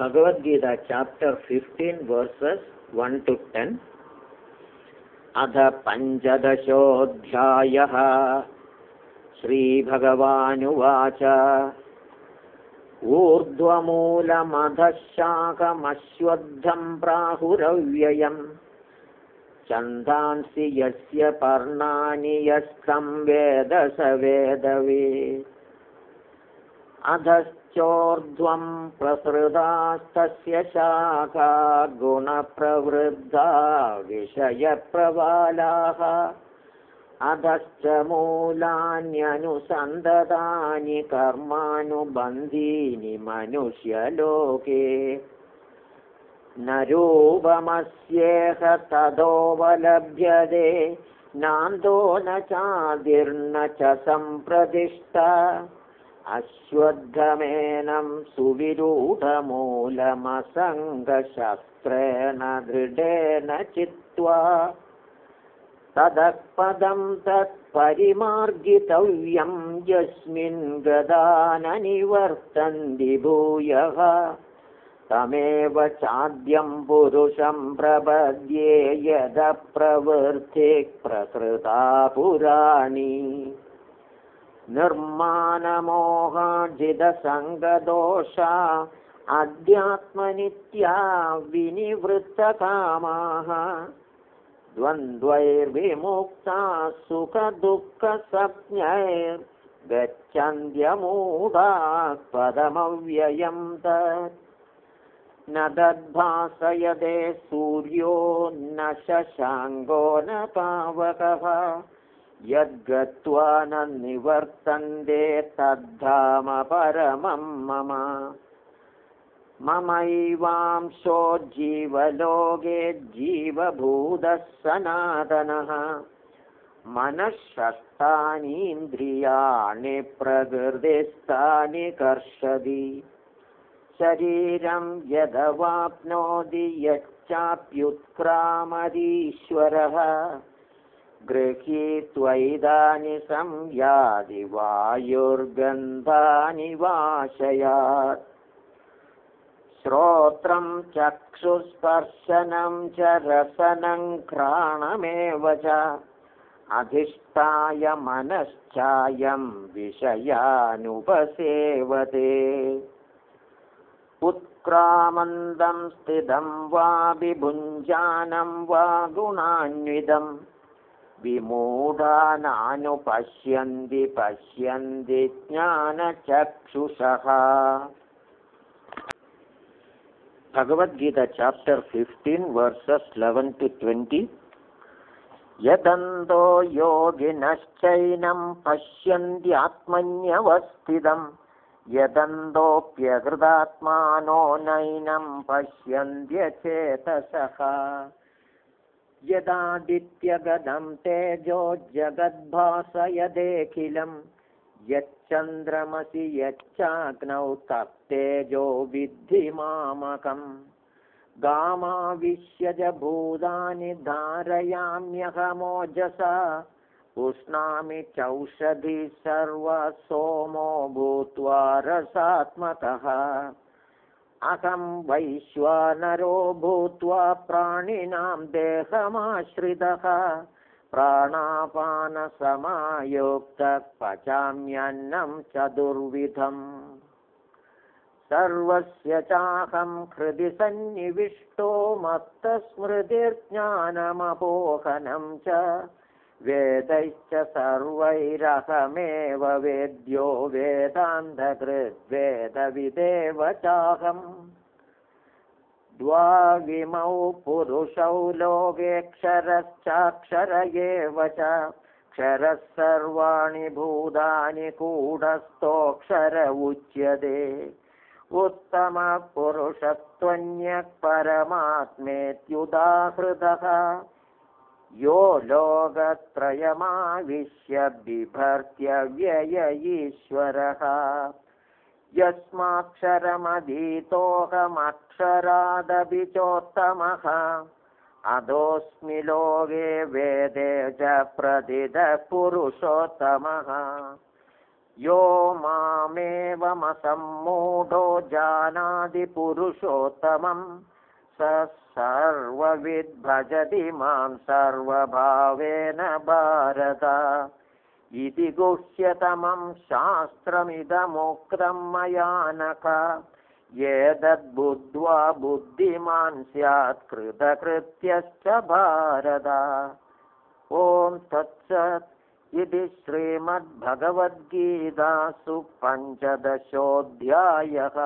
Bhagavad Gita chapter fifteen verses one to ten अथ पञ्चदशोऽध्यायः। श्रीभगवानुवाच। ऊर्ध्वमूलमधशाकमश्वद्धं प्राहुरव्ययम्। चन्दांसि यस्य पर्णानि यस्तं वेद स वेदवे अधश्चोर्ध्वं प्रसृतास्तस्य शाखा गुणप्रवृद्धा विषयप्रबालाः। अधश्च मूलान्यनुसन्दतानि कर्मानुबन्धीनि मनुष्यलोके। न रूपमस्येह तदोपलभ्यते नान्दो न चादिर्न च सम्प्रतिष्ठा अश्वत्थमेनं सुविरूढमूलमसङ्गशस्त्रेण दृढेन चित्वा ततः पदं तत्परिमार्गितव्यं यस्मिन् गदा न निवर्तन्ति भूयः तमेव चाद्यं पुरुषं प्रपद्ये यदप्रवृत्तिः प्रकृता पुराणी निर्माणमोहाजितसङ्गदोषा अध्यात्मनित्या विनिवृत्तकामाः द्वन्द्वैर्विमुक्ता सुखदुःखसप्नैर्गच्छन्त्यमूढाः पदमव्ययं तत्। न तद्भासयते सूर्यो न शशाङ्को न पावकः यद्गत्वा न निवर्तन्ते तद्धाम परमं मम। ममैवांशो जीवलोके जीवभूतः सनातनः। मनःषष्ठानीन्द्रियाणि प्रकृतिस्थानि कर्षति। शरीरं यदवाप्नोति यच्चाप्युत्क्रामदीश्वरः गृहीत्वैदानि संयादि वायुर्गन्धानि वाशयात्। श्रोत्रं चक्षुस्पर्शनं च रसनं घ्राणमेव च। अधिष्ठाय मनश्चायं विषयानुपसेवते। उत्क्रामन्दं स्थितं वा विभुञ्जानं वा गुणान्वितं विमूढानानुपश्यन्ति पश्यन्ति ज्ञानचक्षुषः। Bhagavad Gita chapter fifteen verses eleven to twenty यदन्तो योगिनश्चैनं पश्यन्त्यात्मन्यवस्थितं यदन्तोऽप्यकृतात्मानो नैनं पश्यन्त्यचेतसः यदादित्यगदं तेजो जगद्भासयदेखिलं यच्चन्द्रमसि यच्चाग्नौ तत्तेजो विद्धि मामकम् गामाविश्यज भूतानि धारयाम्यहमोजसा उष्णामि चौषधि सर्वसोमो भूत्वा रसात्मकः अहं वैश्वानरो भूत्वा प्राणिनां देहमाश्रितः। प्राणापानसमायोक्तः पचाम्यन्नं चतुर्विधम्। सर्वस्य चाहं हृदि सन्निविष्टो मत्तस्मृतिर्ज्ञानमपोहनं च वेदैश्च सर्वैरहमेव वेद्यो वेदान्तकृद्वेदविदेव चाहम् द्वाविमौ पुरुषौ लोकेऽक्षरश्चाक्षर एव च। क्षरः सर्वाणि भूतानि कूढस्थोऽक्षर उच्यते। उत्तमपुरुषत्वन्यः परमात्मेत्युदाहृतः यो लोकत्रयमाविश्य बिभर्त्य ईश्वरः यस्माक्षरमधीतोऽहमक्षरादपि चोत्तमः अधोऽस्मि लोके वेदे च प्रथितः पुरुषोत्तमः यो मामेवमसम्मूढो जानाति पुरुषोत्तमम् स सर्वविद्भजति मां सर्वभावेन भारत। इति गुह्यतमं शास्त्रमिदमुक्तं मया नख एतद्बुद्ध्वा बुद्धिमान् स्यात् कृतकृत्यश्च भारत। ॐ तत्सत्। इति श्रीमद्भगवद्गीतासु पञ्चदशोऽध्यायः